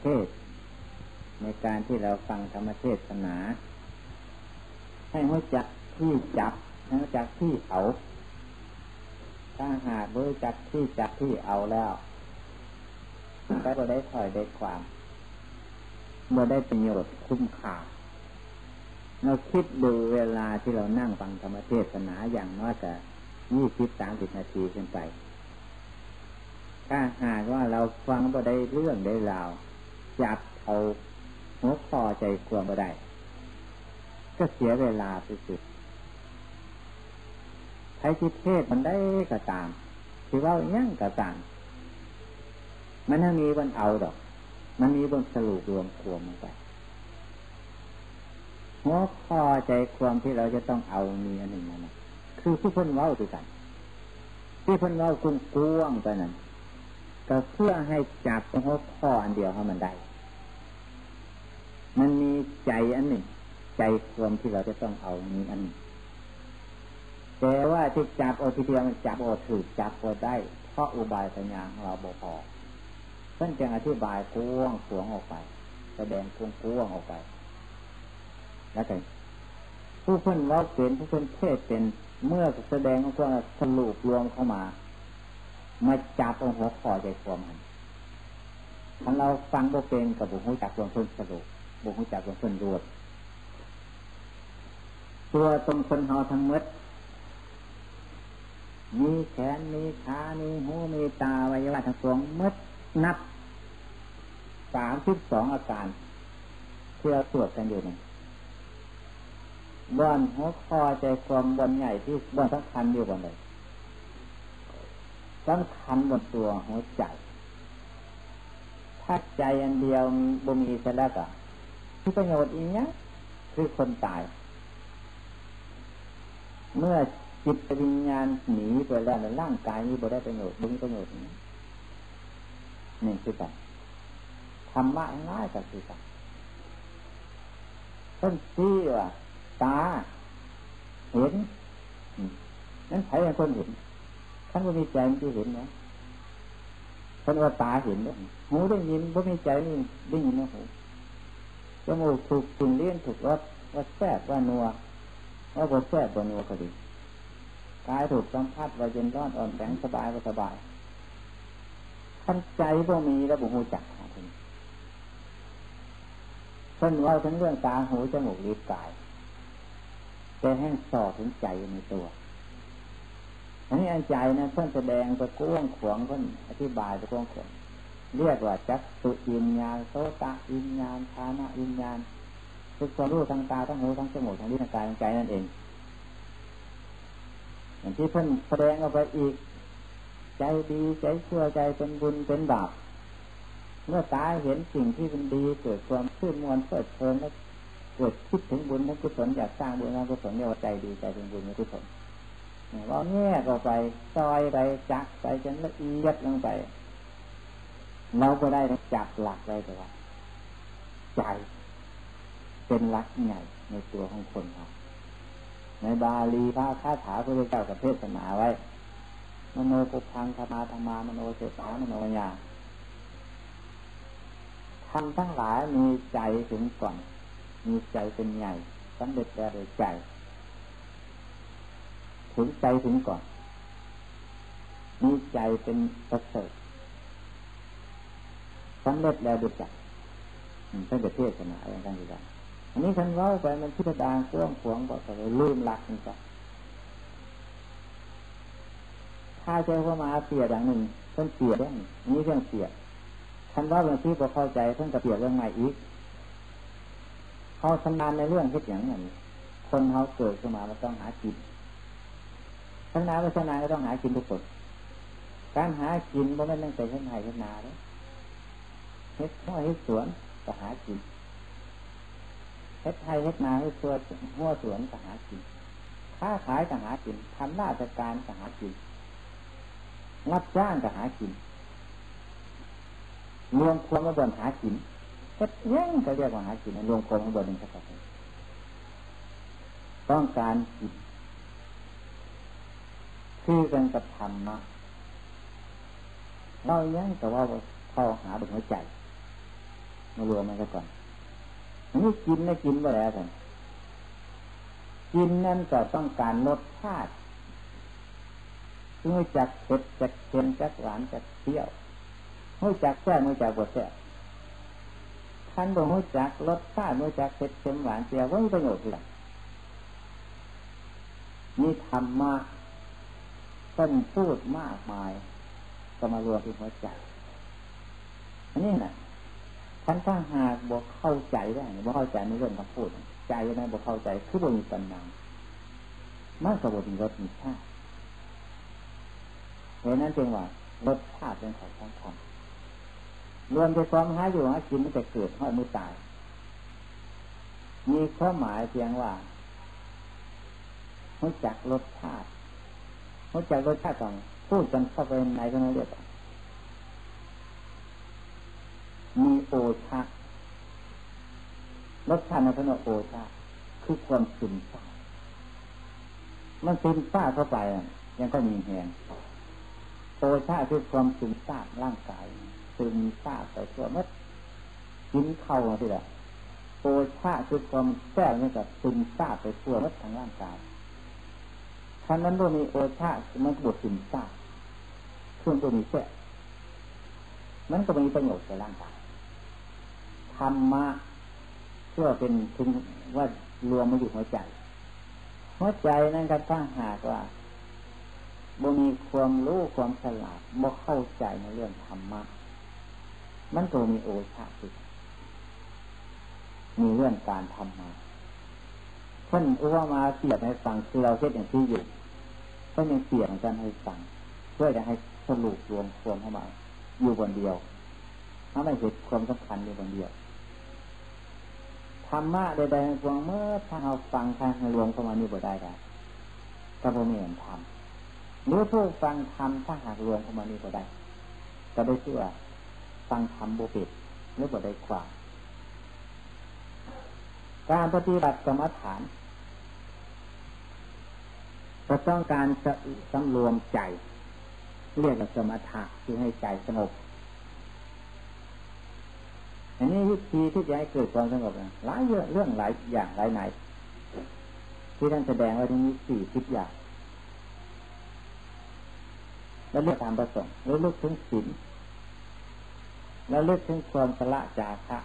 เทศ ในการที่เราฟังธรรมเทศนา ให้หัวจักที่จับให้หัวจักที่เอาถ้าหากรู้จักที่จับที่เอาแล้วก็จะได้ถอยได้ความเมื่อได้ประโยชน์คุ้มค่าเราคิดดูเวลาที่เรานั่งฟังธรรมเทศนาอย่างน้อยจะยี่สิบสามสิบนาทีขึ้นไป ถ้าหากว่าเราฟังบ่ได้เรื่องได้ราว จับเอาหัวคอใจควงบ่ได้ ก็เสียเวลาไปสุดใช้ทิเทศมันได้ก็ตามที่ว่ายั่งก็ตามมันไม่มีวันเอาดอก มันมีบนสรุปรวมควมลงไปหัวข้อใจความที่เราจะต้องเอามีอันหนึ่งนะคือผู้พ้นเว้าด้วยกันที่พ้นเว้ากุ้งกวงไปนั้นก็เพื่อให้จับหัวข้ออันเดียวให้มันได้ มันมีใจอันหนึ่ง ใจความที่เราจะต้องเอามีอันหนึ่งแต่ว่าที่จับโอทีเดียวมันจับโอถือจับโอได้ เพราะอุบายสัญญาของเราบกพอเพื่อนจึงอธิบายกว้งสวงออกไป แสดงกว้งกว้งออกไป แล้วกันผู้เพื่อนว่าเป็นผู้เพื่อนเทศเป็นเมื่อแสดงก็สรุปรวมเข้ามา มาจับองหัวข้อใจความมันถ้าเราฟังโบเป็นกับบุหุจักรวมเพื่อนสรุป บุหุจักรเพื่อนรวดตัวตรงคนเฮาทั้งมดมีแขน มีขา มีหู มีตาวัยวะทั้งสองมดนับสามสิบสองอาการเพื่อตรวจกันอยู่นี่บอนหัวคอใจความบนใหญ่ที่บอนสำคัญอยู่บนเลยสำคัญบนตัวหัวใจถ้าใจอันเดียวบ่มีเสร็จแล้วก็ ที่ประโยชน์อีกเนี้ยคือคนตาย เมื่อจิตวิญญาณหนีไปแล้วในร่างกายนี้บ่ได้ประโยชน์บุญประโยชน์นี่นี่คือกันธรรมะง่ายกับคือกันต้นชี้ว่าตา เห็นนั้นใครเป็นคนเห็นท่านก็มีใจมันที่เห็นนะท่านว่าตาเห็นนะหูได้ยินก็มีใจนี่ได้ยินนะหู จมูกถูกกลิ่นเลี้ยนถูกรสว่าแซ่บว่านัวว่าบ่แซ่บว่านัวก็ดีกายถูกสัมผัสว่าเย็นร้อนอ่อนแข็งสบายก็สบายท่านใจก็มีแล้วบุหูจักท่านท่านว่าทั้งเรื่องตาหูจมูกลิ้นกายแต่แห้งสอถึงใจในตัวอันนี้อันใจนะเพื่นแสดงไปก้วงขวงเพื่นอธิบายไปก้วงขวง เรียกว่าจักสุอินญาณโสตะอินญาณชานะอินญาณทุกความรู้ทางตาทั้งหูทั้งจมูกทั้งลิ้นทางกายทางใจนั่นเอง อย่างที่เพิ่นแสดงออกไปอีก ใจดีใจชั่วใจเป็นบุญเป็นบาปเมื่อตาเห็นสิ่งที่เป็นดีเกิดความชื่นมวลเกิดเพลินแล้วเกิดคิดถึงบุญและกุศลอยากสร้างบุญและกุศลเรียกว่าใจดีใจเป็นบุญและกุศลว่าแง่ก็ไปซอยไปจักไปจนละเอียดลงไป เราก็ได้จับหลักได้แต่ว่าใจเป็นหลักใหญ่ในตัวของคนเราในบาลีพระคาถาพระเจ้ากับเทศนาไว้ มโนปุพังธรรมาธรรมามโนเสสามโนญาทำทั้งหลายมีใจถึงก่อน มีใจเป็นใหญ่สำเร็จแต่โดยใจ ถึงใจถึงก่อน มีใจเป็นประเสริฐ สำเร็จแล้วด้วยใจท่านจะเทศนาอย่างนั้นอยู่อันนี้ท่านว่าไปมันพิจารณาเครื่องขวงบอกเลยลืมหลักนี่จ้ะถ้าเจ้าเข้ามาเสียอย่างหนึ่งท่านเสียเรื่องนี้เรื่องเสียท่านว่าบางทีพอเข้าใจท่านก็เปลี่ยเรื่องใหม่อีกเขาชำนาญในเรื่องคิดอย่างนั้นคนเขาเกิดขึ้นมามันต้องหากินชำนาญไม่ชำนาญก็ต้องหากินทุกคนการหากินเพราะไม่ตั้งใส่เช่นไห้เช่นนาเลย ฮ็ดข้อเฮ็ดสวนก็หากินเฮ็ดไทยเฮ็ดนาเฮ็ดตัวหัวสวนก็หากินค้าขายก็หากินทำราชการก็หากินรับจ้างก็หากินรวมความมาบนหากินเฮ็ดยังก็เรียกว่าหากินรวมความมาบนหนึ่งสักต้องการกินคือกันกับธรรมะเรายังแต่ว่าเข้าหาบนหัวใจ มารวมมันก็ก่อนอันนี้กินไม่กินไปแล้วกันกินนั่นก็ต้องการรสชาติเมื่อจากเผ็ดจากเค็มจากหวานจากเปรี้ยวเมื่อจากแซ่บเมื่จากบดแซ่บท่านบอกเมื่อจากรสชาติเมื่จากเผ็ดเค็มหวานเปรี้ยวว่าประโยชน์อะไรนี่ธรรมะต้นพูดมากมายก็มารวมที่หัวใจอันนี้นะท่านถ้าหากบอกเข้าใจได้บอกเข้าใจในเรื่องคำพูด ใจนะบอกเข้าใจคือบมีปัญญามากกว่าบมีรสมีชาติเพราะนั้นจึงว่ารสชาติเป็นของสำคัญรวมไปความหาอยู่หากินมันจะเกิดห้อยมือตาย มีข้อหมายเพียงว่ารู้จักรสชาติรู้จักรสชาติก่อนพูดกันเข้าไปในก็ไม่เรียก มีโอชารสชาติในขณะโอชาคือความซึมซาบมันซึมซาบเข้าไปยังก็มีแหงโอชาคือความซึมซาบร่างกายซึมซาบไปทั่วมัดกินเข้าที่ละโอชาคือความแซ่บนี่กับซึมซาบไปทั่วมัดทางร่างกายท่านนั้นก็มีโอชามันบดซึมซาบเครื่องตัวมีแซ่มันก็มีประโยชน์ในร่างกาย รรมะเชื่อเป็นถึงว่ารวมมาอยู่หัวใจ หัวใจนั้นก็ถ้าหากว่าบ่มีความรู้ความฉลาดบ่เข้าใจในเรื่องธรรมะ มันตัวมีโอชาสิมีเรื่องการทำมาท่านอุปมาเสียบให้ฟังคือเราเช็ดอย่างที่อยู่ก็ยังเสียงกันให้ฟังเพื่อจะให้สรุปรวมความเข้ามาอยู่บนเดียวถ้าไม่เห็นความสำคัญอยู่บนเดียว ธรรมะใดๆในพวงเมื่อถ้าเราฟังทางรวมเข้ามานี่บ่ได้ได้ก็บ่มีเห็นธรรมหรือผู้ฟังธรรมถ้าหากรวมเข้ามานี่บ่ได้ก็ได้ชื่อว่าฟังธรรมบุปิดหรือบ่ได้ความการปฏิบัติสมถานก็ต้องการจะสำรวมใจ เรียกว่าสมถะคือให้ใจสงบ อันนี้วิธีที่จะให้เกิดความสงบหลายเยอะเรื่องหลายอย่างหลายไหนที่ท่านแสดงไว้ที่นี้สี่สิบอย่างแล้วเรียกตามประสงค์แล้วเลึกถึงศีลแล้วเลึกถึงความสละจาคะ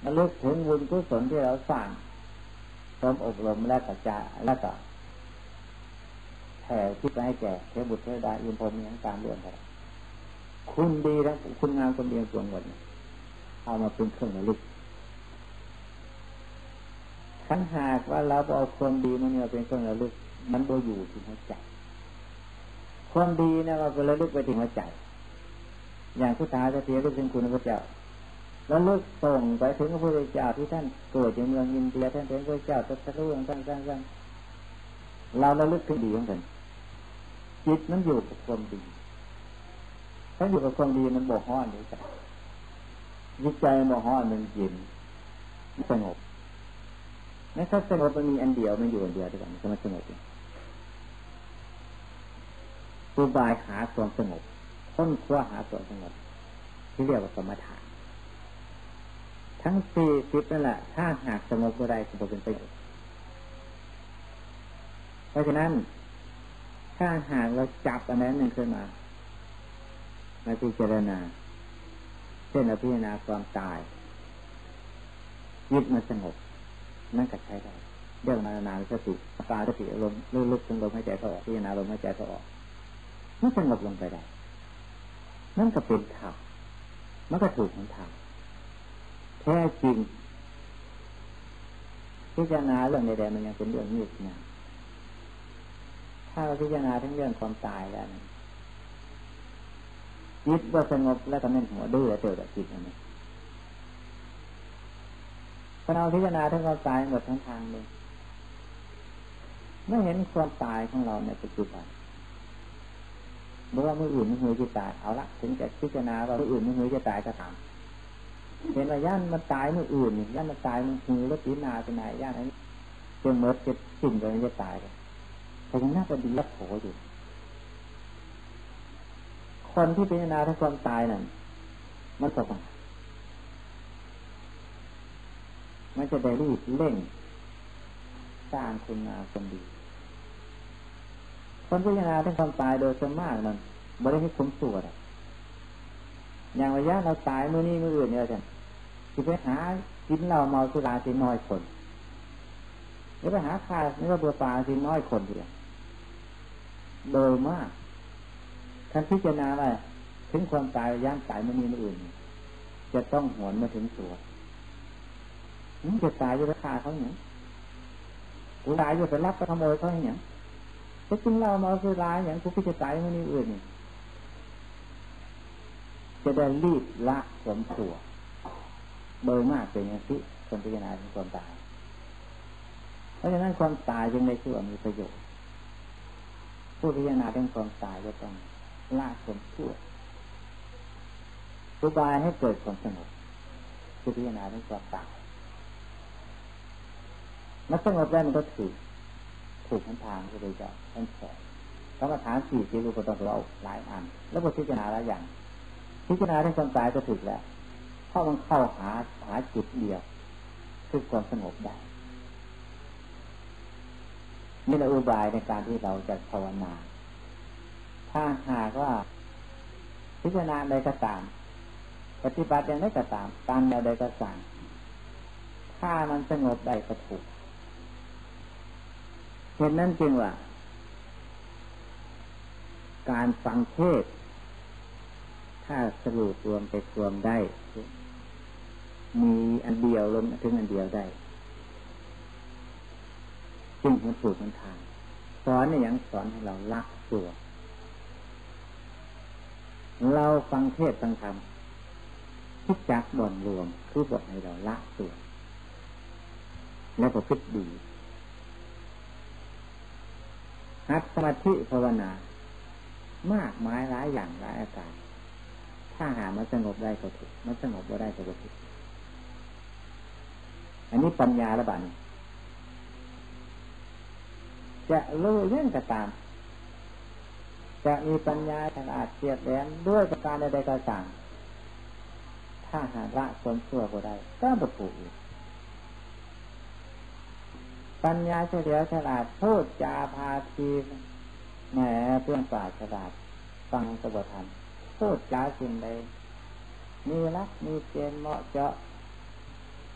แล้วลึกถึงบุญกุศลที่เราสร้างพร้อมอบรมและกระจาและก็แผ่คิดไปให้แก่เทบุตรเทวดาอินพรมีทั้งการเรื่องอะไร คุณดีแล้วคุณงามคนเดียวส่วนหมดเอามาเป็นเครื่องระลึกขันหากว่าเราเอาความดีมันเนี่ยเป็นเครื่องระลึก มันโดอยู่ที่หัวใจความดีนะเราก็ระลึกไปถึงหัวใจ อย่างพุทธาจะเสียรู้ถึงคุณพระเจ้าแล้วลึกส่งไปถึงพระพุทธเจ้าที่ท่านเกิดในเมืองอินเดียท่านเป็นพระเจ้าตรัสรู้อย่างสั้นๆเราระลึกถึงดีของท่านจิตมันอยู่กับความดี ถ้าอยู่กับความดีมันบอกห้อนอยู่ใจยิตใจบอกห้อนมันเย็นสงบนั่นถ้าสงบมันมีอันเดียวมันอยู่อันเดียวด้วยกันมันสงบตัวบายหาความสงบค้นคว้าหาความสงบที่เรียกว่าสมถะทั้งสี่สิบนั่นแหละถ้าหากสงบก็ได้ก็เป็นประโยชน์เพราะฉะนั้น ถ้าหากเราจับอันนั้นหนึ่งขึ้นมา มาพิจารณาเช่นเราพิจารณาความตายยึดมันสงบนั่นก็ใช้ได้เรื่องนานาสติตาสติลมลุกๆถึงลมหายใจเข้าออกพิจารณาลมหายใจเข้าออกมันสงบลงไปได้นั่นก็เป็นธรรมมันก็ถูกของธรรมแท้จริงพิจารณาเรื่องใดๆมันยังเป็นเรื่องมืดนถ้าเราพิจารณาทั้งเรื่องความตายแล้ว จิตว่าสงบแล้วก็นั่นหัวดื้อเจอกับจิตนั่นเองพอเราพิจารณาทั้งความตายหมดทั้งทางเลยไม่เห็นความตายของเราในปัจจุบันเมื่อว่ามืออื่นมือจะตายเอาละถึงจะพิจารณาว่ามืออื่นมือจะตายก็ตามเห็นว่าย่านมันตายมืออื่นย่านมันตายมันมือรถตีนาเป็นไหนย่านนี้จนเมื่อจะสิ่งเลยจะตายเลยแต่ยังน่าจะดีรับโผอยู่ คนที่พิจารณาถึงความตายนั่นมันสบายมันจะได้รีบเร่งสร้างคุณงามความดี คนพิจารณาถึงความตายโดยส่นมากนั่นบริให้คุ้มสวดอย่างระยะเราตายเมื่อนี้เมื่ออื่นเนี่ยจ้ะคือไปหากินเราเมาสุราสิน้อยคนหรือไปหาฆ่าเนื้อเบื่อปลากินน้อยคนเดียวโดยมาก ท่านพิจารณาว่าถึงความตายย่างตายเมื่อนี้เมื่ออื่น จะต้องหวนมาถึงตัวมันจะตายอยู่ราคาเขาอย่างกูตายอยู่ไปรับก็ขโมยเขาอย่างจะกินเหล้าเมาสุราอย่างกูพิจารณาเมื่อนี้อื่นจะได้รีบละสมตัวโดยมากเป็นอย่างที่คนพิจารณาถึงความตาย เพราะฉะนั้นความตายจึงได้ชื่อว่ามีประโยชน์ผู้พิจารณาถึงความตายก็ต้อง ละสมตัวอุบายให้เกิดความสงบผู้พิจารณาถึงความตายมันสงบได้มันก็ถูกถูกทันทางก็เลยจะท่านสอนกรรมฐานสี่ที่รู้ก็ต้องเราหลายอัน แล้วก็พิจารณาหลายอย่าง พิจารณาเรื่องความตายก็ถึกแล้วเพราะมันเข้าหาหาจุดเดียวคือความสงบได้นี่แหละอุบายในการที่เราจะภาวนา ถ้าหากว่า พิจารณาใดก็ตาม ปฏิบัติอย่างไรก็ตาม ตามแนวใดก็ตามถ้ามันสงบได้ก็ถูกเหตุนั้นจึงว่า การฟังเทศ ถ้าสรุปรวมไปรวมได้ มีอันเดียวลงถึงอันเดียวได้จึงมันถูกมันทาง สอนในอย่างสอนให้เราละตัว เราฟังเทศฟังธรรมคิดจักบ่อนรวมคือบทให้เราละตัว แล้วก็คิดดีหัดสมาธิภาวนามากมายหลายอย่างหลายอาการถ้าหามันสงบได้ก็ถูกมันสงบก็ได้ก็ถูกอันนี้ปัญญาระบาดจะรู้เรื่องก็ตาม จะมีปัญญาฉลาดเฉียดแหลมด้วยประการใดๆก็ตามถ้าหาละคนชั่วก็ได้ก็บรรลุอีกปัญญาเฉลียวฉลาดพูดจาพาทีแหมเพื่อนปราฉลาดฟังสบทันพูดจาสิ่งใดมีรักมีเกณฑ์เหมาะเจาะ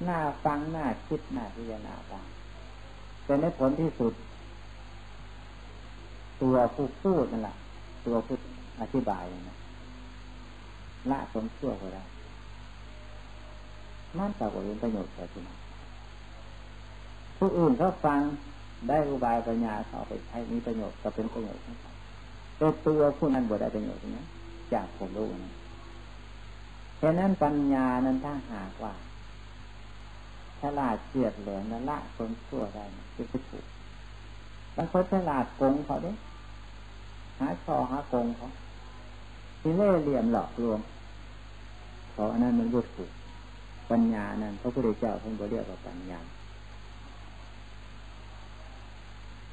หน้าฟังหน้าคิดหน้าพิจารณาตามเป็นในผลที่สุด ตัวผู้พูดนั่นแหละ ตัวผู้อธิบายนะละสมชั่วก็ได้นั่นแต่ว่าเป็นประโยชน์แต่ที่นั่นผู้อื่นเขาฟังได้อุบายปัญญาเขาไปใช้มีประโยชน์ก็เป็นประโยชน์แต่ตัวผู้นั้นบ่ได้ประโยชน์นะจากผมรู้นะฉะนั้นปัญญานั้นถ้าหากว่าฉลาดเฉียดแหลมละคนชั่วได้คือถูกบางคนฉลาดโกงเขาเด้หา ช่อหาโกงเขาที่เล่เหลี่ยมหลอกลวงเพราะอันนั้นมันรุดถูกปัญญานั้นพระพุทธเจ้าท่านก็เรียกว่าปัญญา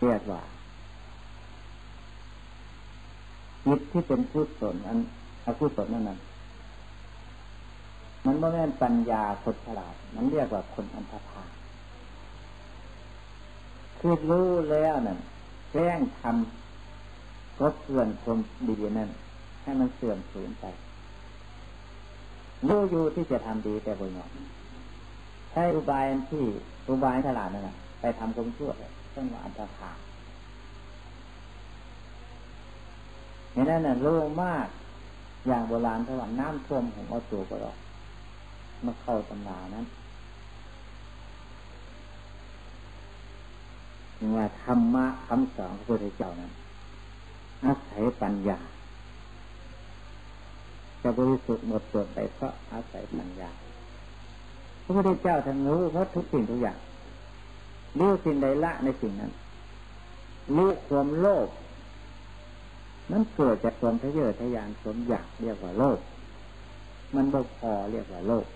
เรียกว่าจิตที่เป็นพุทธนอันอกุศลนั่นนั่นมันไม่แม่นปัญญาคนฉลาด มันเรียกว่าคนอันธพาคือรู้แล้วนั่นแจ้งทำ ก็เสื่อมคนดีนั่นให้มันเสื่อมสูญไปรู้อยู่ที่จะทำดีแต่บนหนอใช้อุบายที่อุบายฉลาดนั่นแหละไปทำความชั่วต้องว่าอันตรพาเห็นนั้นน่ะโล่งมาก อย่างโบราณเขาว่าน้ำท่วมของเอาตัวก็รอกมาเข้าตำรานั้นว่าธรรมะคำสอนของพระพุทธเจ้านั้น อาศัยปัญญาจะบริสุทธิ์หมดจดไปเพราะอาศัยปัญญาพระพุทธเจ้าท่านรู้หมดทุกสิ่งทุกอย่างรู้สิ่งใดละในสิ่งนั้นรู้ความโลภมันเกิดจากความทะเยอทะยานสมอยากเรียกว่าโลภมันบ่พอเรียกว่าโลภ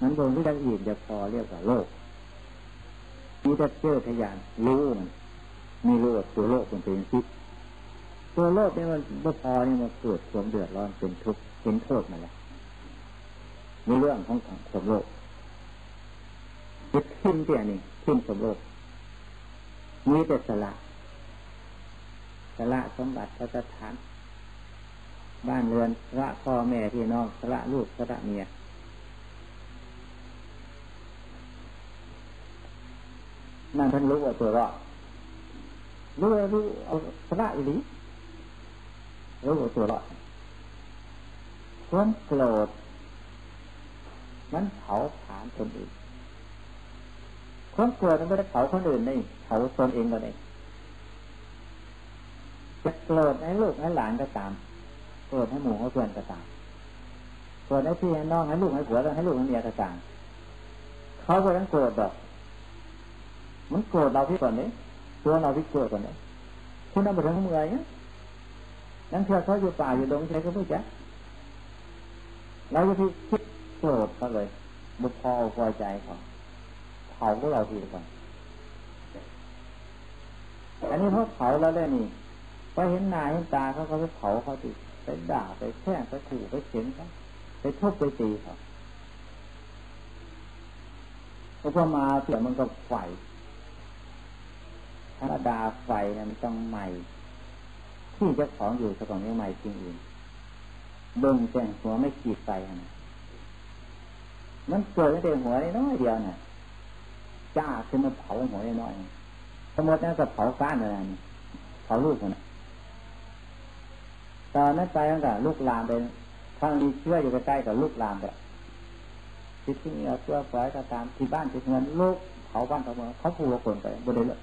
มันบนที่จะอื่นจะพอเรียกว่าโลภมีแต่เจอทะยานรู้มัน ไมีโลภตัวโลภมันเป็นทิศตัวโลภนี่มันบ่พอนี่มันเกิดความเดือดร้อนเป็นทุกข์เป็นโทษมาแล้วในเรื่องของความโลภยึดขึ้นเตี่ยนี่ขึ้นสมโลกมีแต่สละสละสมบัติพระสถาน บ้านเรือนสละพ่อแม่พี่น้องสละลูกสละเมียนั่นท่านรู้ว่าตัวรอด รู้รู้เอาสละอีหลีรู้ว่าตัวรอดความโกรธมันเผาผลาญคนอื่นความโกรธมันไม่ได้เผาคนอื่นได้เผาตนเองก็ได้จะโกรธให้ลูกให้หลานก็ตามโกรธให้หมู่ให้เพื่อนก็ตามโกรธให้พี่ให้น้องให้ลูกให้ผัวให้ลูกให้เมียก็ตามเขาก็ต้องโกรธดอกมันโกรธเราพี่ก่อนเลย ตัวเราพี่โกรธก่อนเลยคุณเอาไปทั้งเมื่อยนั่นเพื่อเขาอยู่ป่าอยู่ดงใช่ก็ไม่จ๊ะเราจะพี่คิดโกรธเขาเลยบุพอพอใจเขาเผาพวกเราทีก่อนอันนี้เขาเผาแล้วได้นี่พอเห็นหน้าเห็นตาเขาเขาไปเผาเขาติไปด่าไปแช่งไปขู่ไปเข็นเขาไปทุบไปตีเขาพอมาเสียมันก็ไฟ ธรรมดาไฟนี่ยมันต้องใหม่ ที่เจ้าของอยู่เจ้าของนี้ใหม่จริงอื่นเบิ่งแจ้งหัวไม่ขีดไฟนะมันเกิดในหัวน้อยเดียวเนี่ยจ้าขึ้นมาเผาหัวน้อยสมมตินั้นก็เผาก้านอะไรเผาลูกนะตอนนั้นไปตั้งแต่ลูกลามไปทางดีเชื่ออยู่ใกล้ๆกับลูกลามไปที่ที่เอาเชื่อไว้ก็ตามที่บ้านที่เงินลูกเผาบ้านเขาเมืองเขาผูกคนไปบริเลย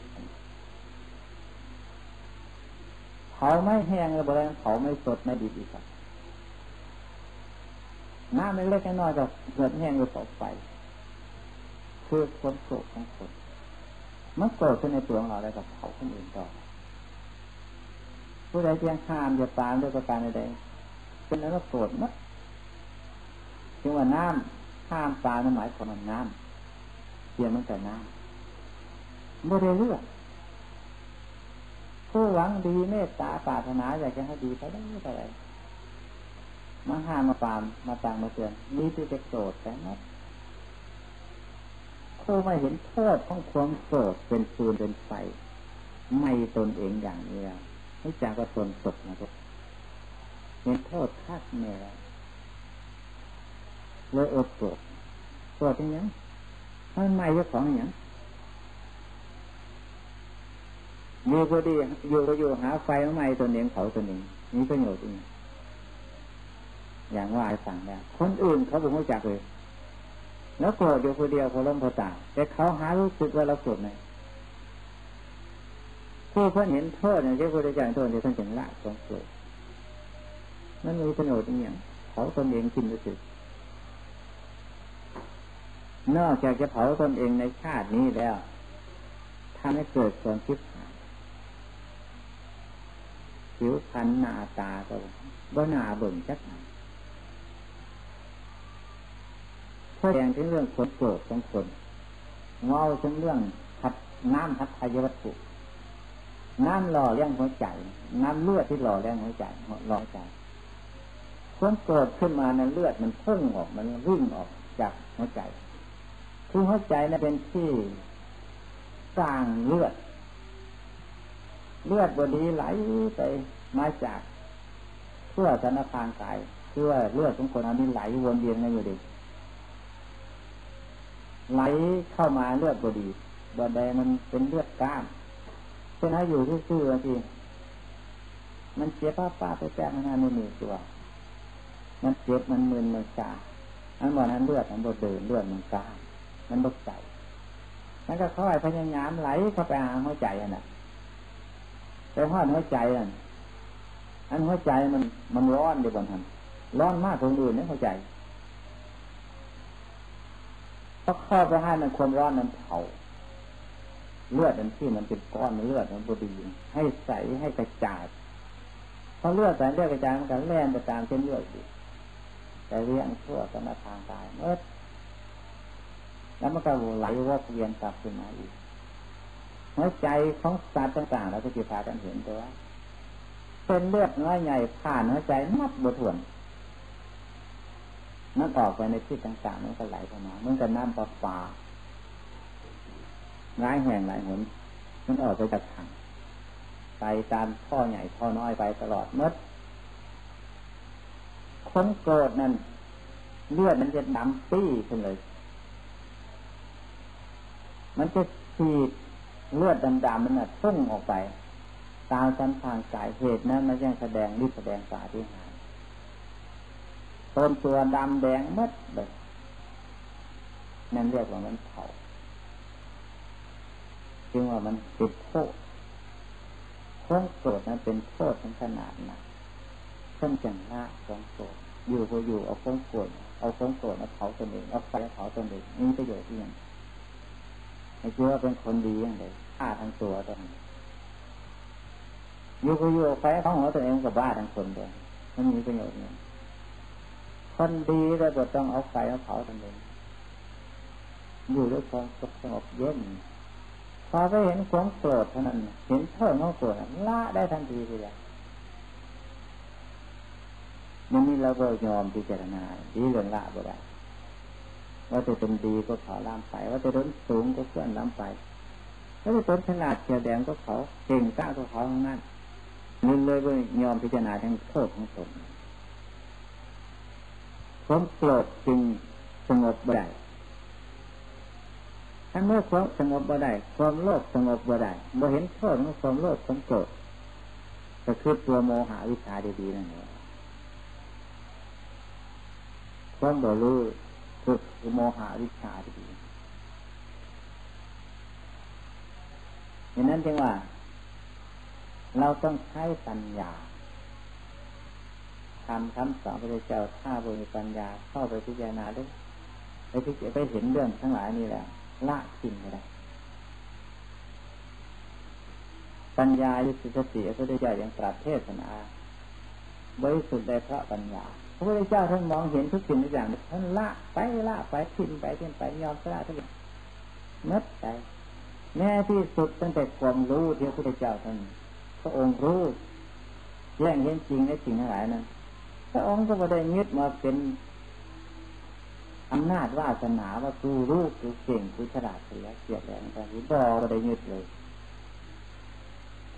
ผาไม่แห้งเลยบริเลยเผาไม่สดไม่ดีอีกครับน้ำเล็กน้อยก็เกิดแห้งเลยต่อไปคือความโกรธของคนมันโกรธขึ้นในตัวของเราแล้วก็เผาคนอื่นต่อผู้ใดเพียงห้ามจะตามด้วยประการใดเป็นแล้วก็โกรธมัดจึงว่าน้ำห้ามตาในหมายความว่าน้ำเพียงมันแต่น้ำไม่ได้เลือก ผู้หวังดีเมตตาปรารถนาอยากจะให้ดีไปได้ไม่เป็นไรมาห้ามมาปามมาตังมาเตือนนี่ที่จะโกรธแต่นัดผู้ไม่เห็นโทษของความโกรธเป็นฟืนเป็นไฟไม่ตนเองอย่างนี้แล้วไม่จากก็ตนตกนะครับเห็นโทษคักแม่เลยอดโกรธโกรธยังมันไม่เจ้าของอย่าง อยู่ก็ดีอยู่ก็อยู่หาไฟมาใหม่ตนเองเผาตนเองนี่ประโยชน์อีกอย่างว่าไอ้สั่งแล้วคนอื่นเขาไม่รู้จักเลย แล้วโกรธอยู่คนเดียวเขาล้มเขาตายแต่เขาหารู้สึกว่าเราโกรธไหมผู้เพื่อนเห็นโทษเนี่ยที่พระพุทธเจ้าโทษเนี่ยท่านจึงละความโกรธนั่นมีประโยชน์อย่างเขาตนเองกินรู้สึกนอกจากจะเผาตนเองในชาตินี้แล้วทำให้เกิดความคิด ผิวพรรณหน้าตาก็บ่หน้าเบิ่งจักหน่อยแสดงถึงเรื่องขนโกรธของคนเงาถึงเรื่องพัดน้ำพัดพายวัตถุน้ำหล่อเลี้ยงหัวใจ น้ำเลือดที่หล่อเลี้ยงหัวใจหล่อใจความโกรธขึ้นมาในเลือดมันพุ่งออกมันวิ่งออกจากหัวใจคือหัวใจนั้นเป็นที่สร้างเลือด เลือดบดีไหลไปมาจากเพื่อสารพางกายเพื่อเลือดของคนอันนี้ไหลวนเวียนในอยู่ดีไหลเข้ามาเลือดบดีบดแดงมันเป็นเลือดก้ามเช่นให้อยู่ที่ซื่อบางทีมันเจ็บป้าป้าไปแจ้งมันไม่มีตัว มันเจ็บมันมึนมันชาอันบอกนั้นเลือดมันบดเดินเลือดมันก้ามมันบกใจมันก็ค่อยพยายามไหลเข้าไปหาหัวใจอะนะ ไปห้อนหัวใจอะอันหัวใจมันมันร้อนเดี๋ยวก่อนทำร้อนมากกว่าอื่นนะหัวใจราะเข้าไปให้มันความร้อนมันเผาเลือดมันที่มันเป็นก้อนเลือดมันบดีให้ใสให้กระจายพอเลือดใสเลือดกระจายมันก็แล่นไปตามเส้นเลือดอยู่แต่เรื่องชั่วก็มาทางตายเมื่อแล้วมันก็ไหลวอกเวียนกลับขึ้นมาอีก หัวใจของสัตว์ต่างๆเราก็จะพากันเห็นตัวเป็นเลือดน้อยใหญ่ผ่านหัวใจนับบทวนนั่นออกไปในที่ต่างๆมันก็ไหลเข้ามาเมือนกับน้ำประปาร้ายแห่งหลายหนมันออกไปจากถังไปตามท่อใหญ่ท่อน้อยไปตลอดเมื่อคนโกรธนั่นเลือดมันจะดำปี้ขึ้นเลย มันจะฉีด เลือดดำๆมันน่ะพุ่งออกไป ตามสันทางกายเหตุนั้นมันยังแสดงรีบแสดงสาที่หายต้นตัวดำแดงมัดเลยนั่นเรียกว่ามันเผาจึงว่ามันติดโทษความโกรธนั้นเป็นโทษทั้งขนาดหนักเพิ่งจังละความโกรธอยู่ก็อยู่เอาความโกรธเอาความโกรธมาเผาตนเองเอาไฟเผาตนเองนี่ประโยชน์ที่ยัง ไม่คิดว่าเป็นคนดีอย่างไรฆ่าทั้งตัวตนอยู่ก็อยู่ไฟเผาหัวตัวเองกับบ้าทั้งคนเลยมันมีประโยชน์เนี่ยคนดีแล้วก็ต้องเอาไฟมาเผาตนเองอยู่ด้วยความสุขสงบเย็นพอไปเห็นความโกรธเท่านั้น เห็นโทษของโกรธละได้ทันทีเลยมันนี่เราก็ยอมพิจารณาดีเรื่องละบ่ได้ ว่าจะเป็นดีก็ขาล่ามไป ว่าจะต้นสูงก็เพื่อนล่ามไปว่าจะตนขนาดเขียวแดงก็เขาเก่งกล้าก็เขาทั้งนั้นนี่เลยก็ยอมพิจารณาทั้งโทษของตนความโกรธจึงสงบบ่ได้ถ้าเมื่อความสงบบ่ได้ความโลภสงบบ่ได้บ่เห็นโทษของความโลภความโกรธก็คือตัวโมหะวิชาดีๆนั่นเองความบ่รู้ คือโมหะวิชาดีๆดังนั้นจึงว่า เราต้องใช้ปัญญาทำคำสอนพระเจ้าถ้าบริปัญญาเข้าไปพิจารณาด้วยไปพิจารไปเห็นเรื่องทั้งหลายนี่แหละละสิ่งไม่ได้ปัญญายุติสติพระพุทธเจ้าอย่างปราบเทศนาบริสุทธิ์ได้พระปัญญา พระพุทธเจ้าท่านมองเห็นทุกสิ่งทุกอย่างท่านละไปละไปทิ้งไปทิ้งไปยอมสละทุกอย่างนัดไปแม้ที่สุดตั้งแต่ความรู้ที่พระพุทธเจ้าท่านพระองค์รู้แย่งเห็นจริงในสิ่งทั้งหลายนั้นพระองค์ก็ไม่ได้ยึดมาเป็นอำนาจวาสนาว่ากูรู้กูเก่งกูฉลาดเสียเสียรติแล้วแต่ที่บ่ไม่ได้ยึดเลย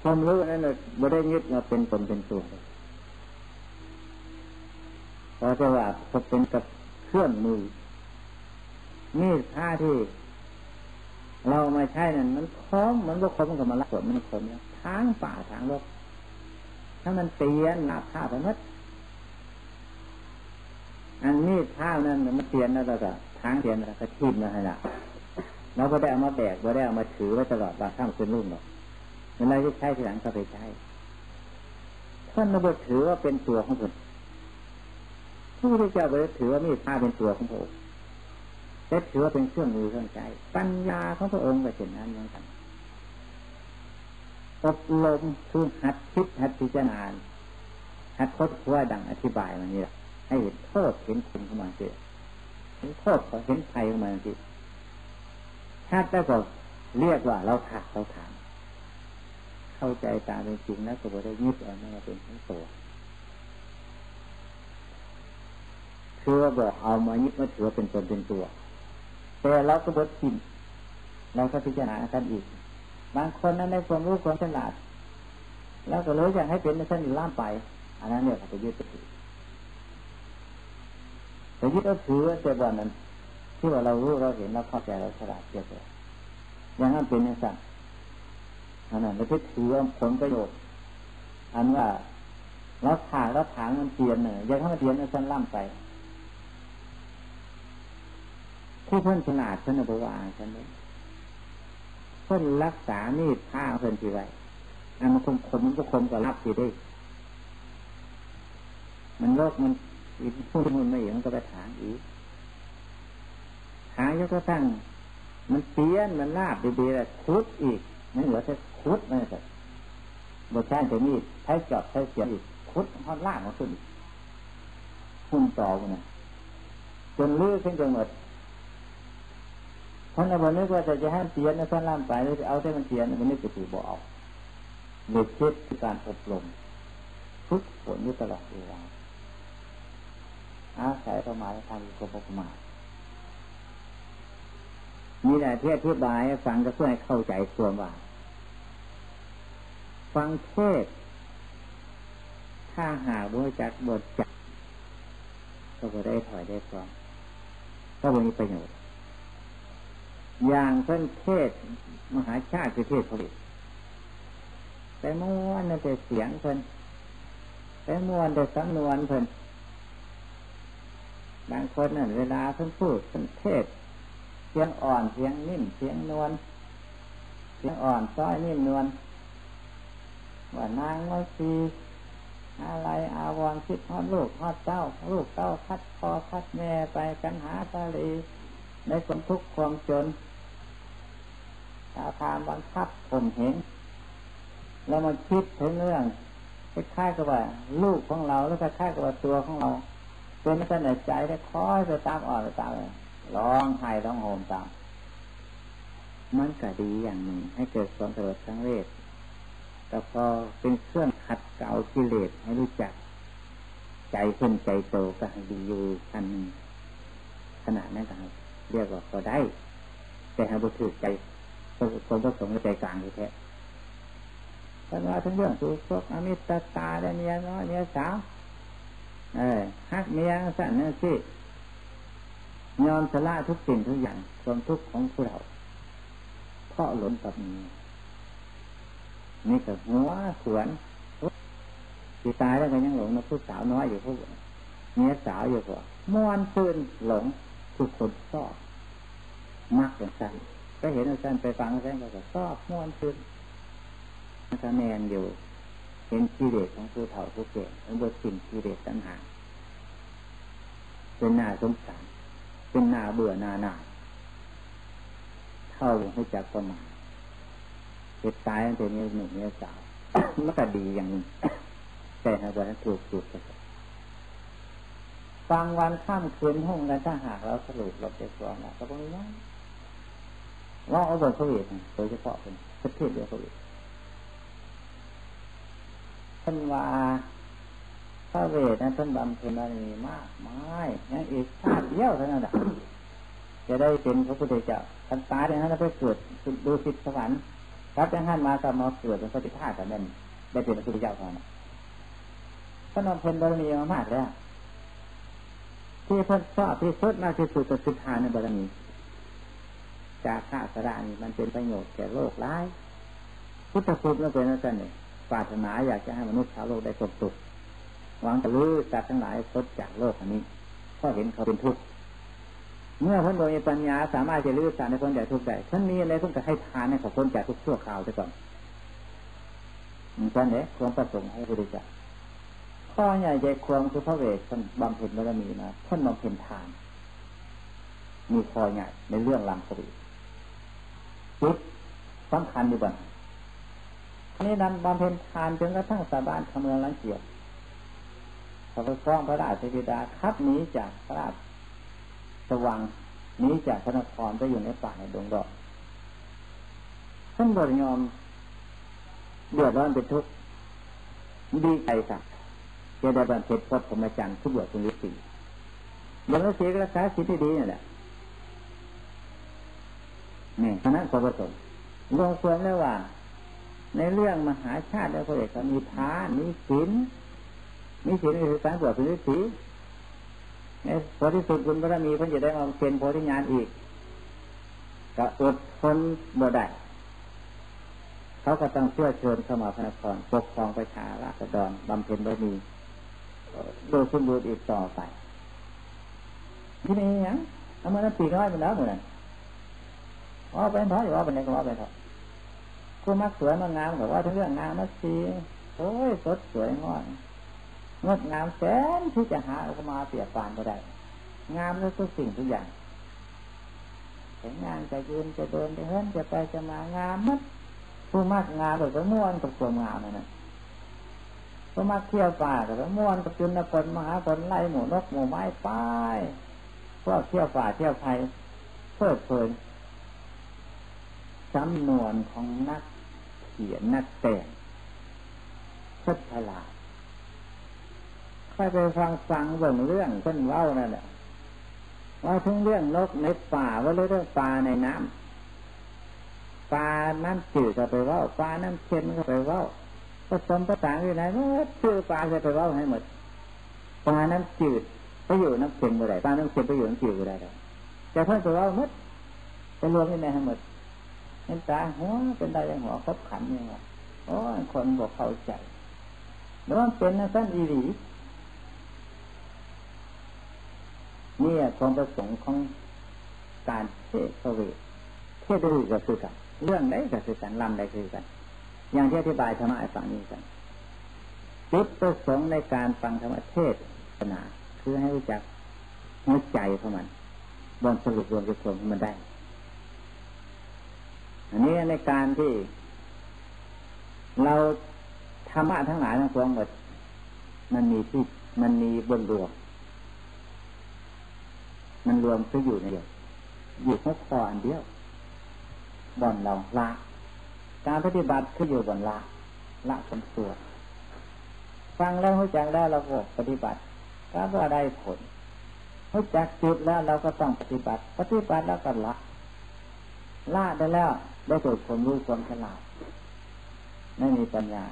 ความรู้นั้นเลยไม่ได้ยึดมาเป็นตนเป็นตัวเลย พอจะว่าพบเป็นกับเครื่องมือนี่ท่าที่ เรามาใช้นั่นมันคล้องมันก็คมกับมันละกดมันคมเนี่ยทางป่าทางโลกถ้ามันเตียนหนาผ้าไปมัดอันนี้ข้านั่นมันเตียนแล้วก็ทางเตียนแล้วก็ทิ่มมาให้ละเราก็ได้เอามาแบกก็ได้เอามาถือไว้ตลอดบางข้ามเป็นรุ่นหรอกเวลาที่ใช้ทีหลังก็ไปใช้ท่านระบบถือว่าเป็นตัวของตน ผู้ที่เจ้าไปถือว่ามีผ้าเป็นตัวของพระองค์แต่ถือว่าเป็นเครื่องมือเครื่องใจ ปัญญาของพระองค์ก็เช่นนั้นเหมือนกันอบรมคือหัดคิดหัดพิจารณาหัดคดคั้วดังอธิบายมาเนี่ยให้เห็นโทษเห็นคุณข้ามาสิเห็นโทษเห็นภัยข้ามาสิถ้าได้ก็เรียกว่าเราถักเราถามเข้าใจตามเป็นจริงแล้วก็บ่ได้ยึดเอาไมาเป็นทั้งตัว คือว่าบอกเอามายึดมาถือเป็นตนเป็นตัว แต่เราก็บดกินเราก็พิจารณากันอีก บางคนนั้นในความรู้ความฉลาด แล้วก็เลยอยากให้เป็นในชั้นอยู่ล่ามไป อันนั้นเนี่ยเขาไปยึดถือแต่ยึดเอาถือแต่บ่อนนั้นที่ว่าเรารู้เราเห็นเราเข้าใจเราฉลาดเกี่ยวกับอย่างนั้นเป็นอย่างนั้นอันนั้นเราถือผลประโยชน์ อันว่าเราถางเราถางมันเตียนเนี่ยยังถ้ามันเตียนในชั้นล่ามไป ผู้เพิ่นฉลาดเพิ่นบอกว่าฉันเลยเพิ่นรักษามีดผ้าเพิ่นที่ไว้อันมันคมคมมันก็คมกับรับที่ได้ มันโลกมันอีกพูดมันไม่เห็นก็ไปถางอีกถายกก็ตั้ง มันเตี้ยนมันลาบดีๆแล้วคุดอีกมันเหลือแต่คุดนั่นแหละบทแทนจะมีดใช้จอบใช้เสียบอีกคุดทอดลางมาขึ้นหุ่นต่อเนี่ยจนลื้อขึ้นจนหมด ท่านอานึกว่าจะจะห้ามเตียนนะท่านล่ามไปหรือเอาแต่มันเตียนมันนึกจะถือบ่เอาเด็กคิดคือการอบรมฝึกฝนอยู่ตลอดเวลาอาศัยประมาณทำก็ประมาณนี่แหละที่อธิบายฟังก็เพื่อให้เข้าใจส่วนว่า ฟังเทศ ถ้าหากรู้จักบทจักก็จะได้ถอยได้ฟังก็มีประโยชน์ อย่างเพื่นเทศมหาชาติคือเทศผลิตแต่ม้วนนั่นแต่เสียงเพิ่นแต่ม้วนแต่สำนวนเพิ่นบางคนนั่นเวลาเพิ่นพูดเพิ่นเทศเสียงอ่อนเสียงนิ่มเสียงนวลเสียงอ่อนซ้อยนิ่มนวลว่านางว่าสีอะไรอาวรคิดฮอดลูกฮอดเต้า ลูกเต้าคัดคอคัดแม่ไปกันหาตาลีในความทุกข์ความจน ตาทานบังคับผมเห็น แล้วมันคิดถึงเรื่องคล้ายๆกับว่า ลูกของเราแล้วคล้ายๆกับว่าตัวของเราเป็นไม่ได้ใจได้คอยไปตามอ่อนตามร้องไห้ร้องโหมตาม มันก็ดีอย่างหนึ่ง ให้เกิดความสลดสังเวชแต่พอเป็นเครื่องขัดเกลากิเลสให้รู้จัก ใจขึ้นใจโตก็ดีอยู่อันขนาดนั้นก็เรียกว่าพอได้ แต่ให้บุตรใจ คนก็สงใจกลางอยู่แท้ปัญหาทั้งเรื่องสุขอมิตรตาได้เมียน้อยเมียสาวเออฮักเมียสั่นนั่สิยอมสละทุกสิ่งทุกอย่างความทุกข์ของพวกเราเพราะหลนกับมีนี่กับหัวสวนที่ตายแล้วก็ยังหลงนะผู้สาวน้อยอยู่พวกเมียสาวอยู่กว่าม้วนซื่นหลงทุกคนชอบมักอย่างสั้น ก็เห็นอย่างสั้นไปฟังอย่างสั้นก็ชอบม้วนซื่นคะแนนอยู่เป็นกิเลสของผู้เฒ่าผู้แก่เป็นบทสิ่งกิเลสตัณหาเป็นหน้าสงสารเป็นหน้าเบื่อหน้าหนาเท่าหลวงพ่อจักประมาณเหตุตายตั้งแต่นี้หนุ่มเนี้ยสาวมันก็ดีอย่างนี้แต่หากวันนั้นถูกถูกฟังวันข้ามคืนห้องกันถ้าหากเราสรุปเราจะสอนเราก็ต้องนี้ ว่าเอาบทพระเวทโดยเฉพาะเป็นประเทศเดียวพระเวทท่านว่าพระเวทนั้นท่านบำเพ็ญบารมีมากมายยังอีกชาติเดียวเท่านั้นแหละจะได้เป็นพระพุทธเจ้าท่านตายอย่างนั้นไปเกิดดูสิทธิสวรรค์รับย่างนั้นมาก็มาเกิดเป็นพระติธาตุแต่นั้นได้เป็นพระพุทธเจ้าเท่านั้นท่านบำเพ็ญบารมีมามากแล้วที่ท่านชอบที่สุดมากที่สุดก็คือทานในบารมี จากข้าสระนี่มันเป็นประโยชน์แก่โลกร้าย พุทธคุณก็เป็นนั่นเองปรารถนาอยากจะให้มนุษย์ชาวโลกได้ความสุขหวังจะลื้อจัดทั้งหลายพ้นจากโลกอันนี้เพราะเห็นเขาเป็นทุกข์เมื่อพ้นโดยปัญญาสามารถจะลื้อจัดในคนจากทุกข์ได้ท่านมีอะไรเพิ่งจะให้ทานให้เขาพ้นจากทุกข์ชั่วคราวไปก่อนนั่นเองความประสงค์ให้บริจาคข้อใหญ่ใจความคือพระเวทท่านบำเพ็ญบารมีมาท่านบำเพ็ญทาน มีข้อใหญ่ในเรื่องลังสติ จุดสำคัญดีบ้างนี้นั้นบำเพ็ญทานจนกระทั่งสาบานขมืองลังเกียจพระพุทธพระราชบิดาคับหนีจากพระราชสว่างหนีจากพระนครไปอยู่ในป่าในดงดอกท่านบริยอมเดือดร้อนเป็นทุกข์ดีใจสักจะได้บรรเพ็ญพจน์พรหมจรรย์ทุกบวชทุกฤทธิ์บรรลุสีรักษาสิทธิดีนี่แหละ นี่คณะพระประสงค์ลงควรแล้วว่า ในเรื่องมหาชาติแล้วก็เอกมีทานมีศีลมีศีลคือการบวชเป็นฤทธิ์ในพอที่สุดคุณพระมีพระจะได้มาเป็นโพธิญาณอีกก็อดทนบ่ได้เขาก็ต้องเชื่อเชิญเข้ามาพระนครปกครองประชาราษฎรบำเพ็ญบารมีโดยสมบูรณ์อีกต่อไปที่นี่ยังเอามาปีน้อยไปแล้วเหมือน กันอ๋อเป็นเพราะอยู่ว่าเป็นอะไรก็ว่าเป็นเพราะผู้มักสวยมางามแต่ว่าทั้งเรื่องงามมักสีโอ้ยสดสวยงอนงดงามแสนที่จะหาออกมาเปรียบปานก็ได้ งามทุกสิ่งทุกอย่างแต่งานจะยืนจะเดินจะเฮินจะไปจะมางามมัดผู้มักงามแบบม้วนกับตัวงามนั่นผู้มักเที่ยวป่าแต่ม้วนกับจุนคนมหาคนไล่หมูนกหมูไม้ป้ายพวกเที่ยวป่าเที่ยวไทยเพื่อเพลิน จำนวนของนักเขียนนักแต่งชัดฉลาดค่อยไปฟังฟังเบิ่งเรื่องเพิ่นเว้านั่นแหละว่าทั้งเรื่องนกในป่าว่าเรื่องปลาในน้ำปลาน้ำจืดก็ไปว่าปลาน้ำเค็มก็ไปว่าผสมประสานอยู่ไหนเมื่อชื่อปลาจะไปว่าให้หมดปลาน้ำจืดไปอยู่น้ำเค็มบ่ได้ปลาน้ำเค็มไปอยู่น้ำจืดบ่ได้จะเพิ่มไปว่าหมดจะรวมยังไงให้หมด เห็นตาหัวเป็นได้ยังหัวครบขันยังไงโอ้คนบอกเข้าใจแล้วมันเป็นนะสั้นอีหลีนี่ความประสงค์ของการเทศเวทเทศดูก็คือกันเรื่องใดก็คือกันลำใดคือกัน อย่างที่อธิบายธรรมะฝั่งนี้กันจุดประสงค์ในการฟังธรรมเทศนาคือให้รู้จักหัวใจของมันบนสรุปรวมจุดรวมมันได้ อันนี้ในการที่ เราธรรมะทั้งหลายทั้งปวงหมดมันมีที่มันมีบนรวมมันรวมก็อยู่ในเดียวอยู่แค่คออันเดียวบ่อนเราละ การปฏิบัติคืออยู่บนละ ละสมส่วนฟังแล้วรู้จักแล้วเราก็ปฏิบัติก็ได้ผลรู้จักจิตแล้วเราก็ต้องปฏิบัติ ปฏิบัติแล้วก็ละละได้แล้ว ได้เกิดความรู้ความฉลาดไม่มีปัญญา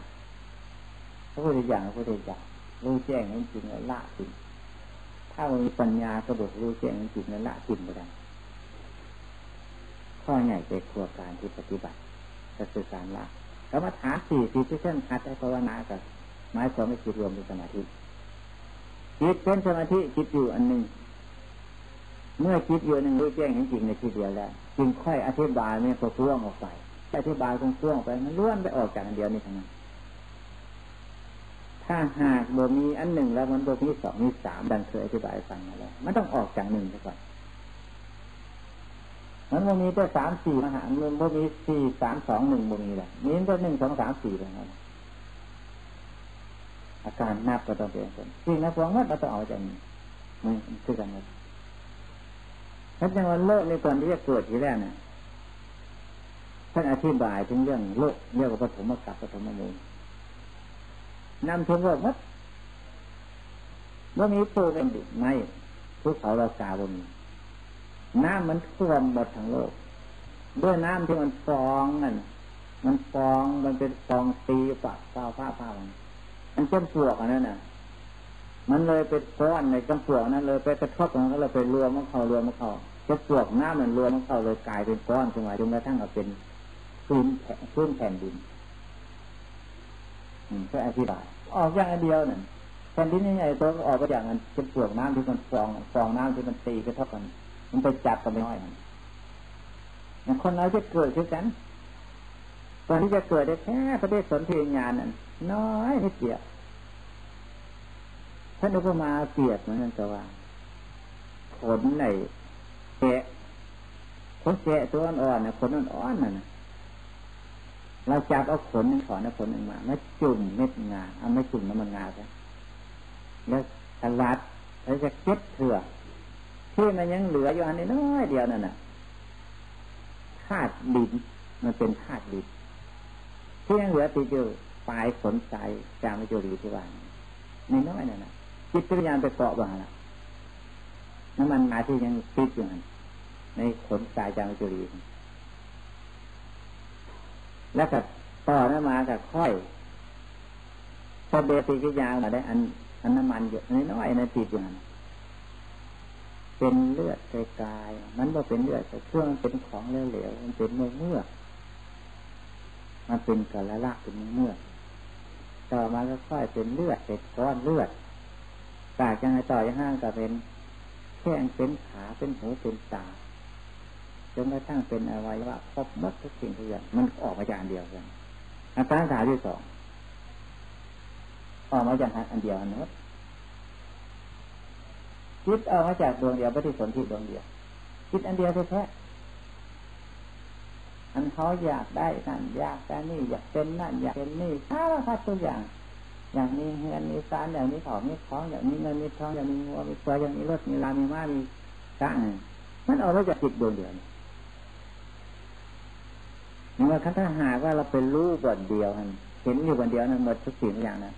พระพุทธเจ้าพระพุทธเจ้ารู้แจ้งจริงๆละจริงถ้ามีปัญญากระโดดรู้แจ้งจิตนั้นละจิตไม่ได้ข้อใหญ่ใจครัวการที่ปฏิบัติจะสื่อสารละกรรมฐานสี่สี่ที่เช่นคัดให้ภาวนากับหมายความไม่จิตรวมเป็นสมาธิจิตเป็นสมาธิจิตอยู่อันหนึ่งเมื่อจิตอยู่หนึ่งรู้แจ้งเห็นจริงในทีเดียวแล้ว จึงค่อยอธิบายเนี่ยก็พ่วงออกไปอธิบายตรงเคงพ่วงไปมันล้วนไปออกจากอันเดียวนี่ทั้งนั้นถ้าหากบ่มีอันหนึ่งแล้วมันบ่มีสองมีสามดังเคยอธิบายฟังมาแล้วมันต้องออกจากหนึ่งไปก่อนมันบ่มีแต่สามสี่มหาเงินบ่มีสี่สามสองหนึ่งบ่มีแหละมีแต่หนึ่งสองสามสี่เลยครับอาการนับก็ต้องเป็นคนสิ่งนับวงวัดเราต้องเอาจากนี้มันคือกันนะ ถ้าจังวันโลกในตอนที่จะเกิดทีแรกน่ะท่านอธิบายถึงเรื่องโลกเรียกว่าปฐมกัปปฐมมูลนำทุกโลกมัดเมื่อมีปูเป็นดิไม่ทุกเขาเราสาบนน้ำมันท่วมหมดทั้งโลก ด้วยน้ำที่มันฟองนั่นมันฟองมันเป็นฟองตีปะเปล่าผ้าผ้ามันเป็นปลวกอันนั้นน่ะ มันเลยเป็นก้อนในจำปลวกนั้นเลยไปกระทบมันก็เลยไปรวมมันเข้ารวมมันเข้า จะปลวกน้ำมันรวมเข้าเลยกลายเป็นก้อนขึ้นมาจนกระทั่งเอาเป็นพื้นแผ่นพื้นแผ่นดินเพื่ออธิบายออกอย่างเดียวนั่นแผ่นดินใหญ่ตัวก็ออกไปอย่างนั้นเป็นปลวกน้ำที่มันฟองฟองน้ำที่มันตีกระทบกัน มันไปจับกันไปน้อยอย่างคนเราจะเกิดขึ้นกันตอนที่จะเกิดได้แค่ประเทศสนเทียญาณนั่นน้อยนิดเดียวท่านอุปมาเปรียบเหมือนกันแต่ว่าขนใน แกะขนแกะตัวอ่อนๆนะขนอ่อนๆนั่นเราจับเอาขนนึงถอนเอาขนหนึ่งมาแล้วจุ่มเม็ดงาเอาไม่จุ่มน้ำมันงาไปแล้วสลัดแล้วจะเก็บเถื่อที่มันยังเหลืออยู่อันนี้น้อยเดียวนั่นน่ะธาตุดินมันเป็นธาตุดินที่ยังเหลือติดอยู่ปลายขนใจจามจุรีที่ว่าในน้อยนั่นน่ะจิตวิญญาณไปเกาะบ้างละน้ำมันมาที่ยังติดอยู่มัน ในขนใจจามจุรีแล้วก็ต่อน้ำมากับค่อยพอเบติกิยามาได้ อันอันน้ำมันเยอะน้อยๆนะติดอยู่นันเป็นเลือดกายมันว่าเป็นเลือดแต่เครื่องเป็นของเหลวๆมันเป็นเมื่อเมื่อมันเป็นกระละเป็นเมื่อต่อมาก็ค่อยเป็นเลือดเป็นก้อนเลือดปากยังไงต่อยังห้างก็เป็นแข้งเป็นขาเป็นหูเป็นตา จนกระทั่งเป็นอวัยวะครบหมดทุกสิ่งทุกอย่างมันออกมาจากอันเดียวกันอาการขาที่สองออกมาจากอันเดียวอันนั้นคิดออกมาจากดวงเดียวปฏิสนธิดวงเดียวคิดอันเดียวแท้อันเขาอยากได้นั่นอยากได้นี่อยากเป็นนั่นอยากเป็นนี่ถ้าว่าทุกอย่าง อย่างนี้เงินมีสารอย่างนี้ของมีของอย่างนี้เงินมีทองอย่างนี้วัวมีตัวอย่างนี้รถมีลามีม้ามีสร้างมันออกมาจากจิตดวงเดียวนี่ ว่าถ้าหากว่าเราเป็นรู้บนเดียวเห็นอยู่บนเดียวนั้นหมดทุกสิ่งอย่างนั้น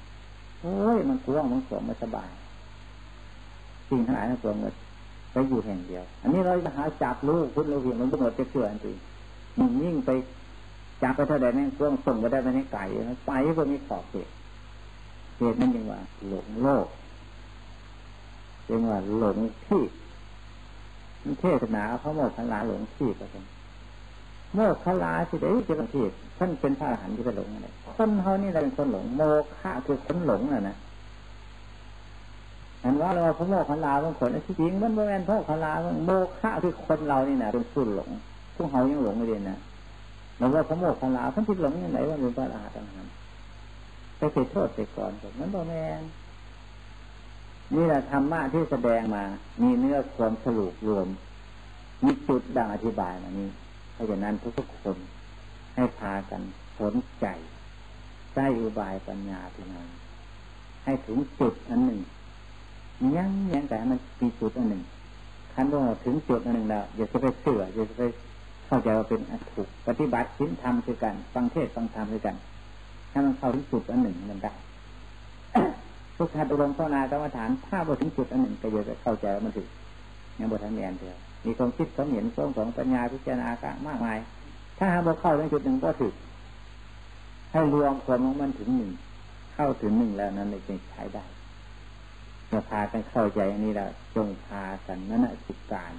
โอ้ยมันกว้างมันสวมมันสบายสิ่งทั้งหลายทั้งปวงหมดไปอยู่แห่งเดียว อันนี้เราจะหาจับลูกคุณเราเห็นมันก็หมดจะเกิดอันตีมันยิ่งไปจับไปเท่าใดแม่งเครื่องส่งไปได้ไปในไก่ไปก็มีขอบเขตเหตุนั้นยังว่า หลงโลกยังว่าหลงที่มันเทศนาเขาโมกขลาหลงที่ก็เป็น โมกขลาสิเด้จะเป็นที่ท่านเป็นพระอรหันต์ที่ไปหลงอะไรคนเขานี่เราเป็นคนหลง โมฆะคือคนหลงน่ะนะเห็นว่าเราพระโมกขลาบางคนที่จริงมันเป็นพระขลาโมฆะคือคนเรานี่นะเป็นผู้หลงพวกเขายังหลงไม่เรียนนะเราว่าพระโมกขลาท่านที่หลงยังไงว่าเป็นพระอรหันต์ไปเสียโทษเสียก่อนผมมันบ่แมนนี่แหละธรรมะที่แสดงมา มีเนื้อความสรุปรวม มีจุดดังอธิบายมานี้ ราะฉะนั้นทุกๆคนให้พากันสนใจใช้อุบายปัญญาที่นั้นให้ถึงจุดอันหนึ่งยังยังแต่มันมีจุดอันหนึ่งคันว่าถึงจุดอันหนึ่งแล้วอย่าจะไปเสื่ออย่าจะไปเข้าใจว่าเป็นอันถูกปฏิบัติชิ้นธรรมคือกัน ฟังเทศฟังธรรมคือกันถ้ามันเข้าถึงจุดอันหนึ่งมันได้ทุกท่านอุดมภาวนากรรมฐานถ้าบทถึงจุดอันหนึ่งก็จะเข้าใจว่ามันถึงยังบททันแมนเถอะ มีความคิดความเห็นความของปัญญาพิจารณากมากมาย ถ้าหาบทเข้าถึงจุดหนึ่งก็ถึงให้รวมความของมันถึงหนึ่งเข้าถึงหนึ่งแล้วนั้นเลยจะใช้ได้จะพากันเข้าใจอันนี้ล้วจงพากันนั่นสิการ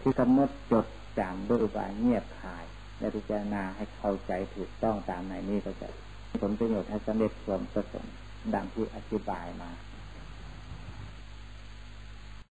ที่กำหนดจดจำด้วยอุบายเงียบคาย และพิจารณาให้เข้าใจถูกต้องตามในนี้ก็จะผลประโยชน์ให้สำเร็จความประสงค์ดังที่อธิบายมา